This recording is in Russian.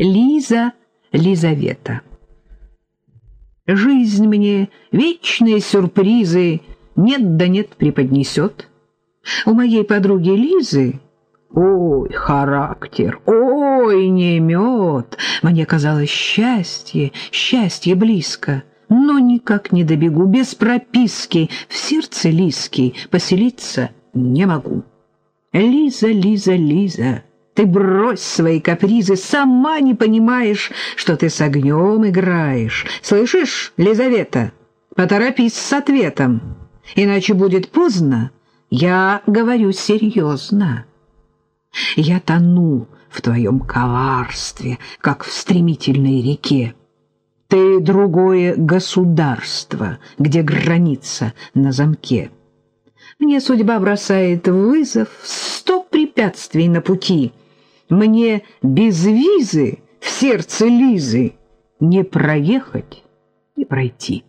Лиза Лизавета. Жизнь мне вечные сюрпризы нет да нет преподнесет. У моей подруги Лизы, ой, характер, ой, не мед. Мне казалось счастье, счастье близко, но никак не добегу, без прописки, в сердце Лизки поселиться не могу. Лиза, Лиза, Лиза, ты брось свои капризы, сама не понимаешь, что ты с огнем играешь. Слышишь, Лизавета, поторопись с ответом, иначе будет поздно. Я говорю серьезно. Я тону в твоем коварстве, как в стремительной реке. Ты другое государство, где граница на замке. Мне судьба бросает вызов, сто препятствий на пути — мне без визы в сердце Лизы не проехать, не пройти.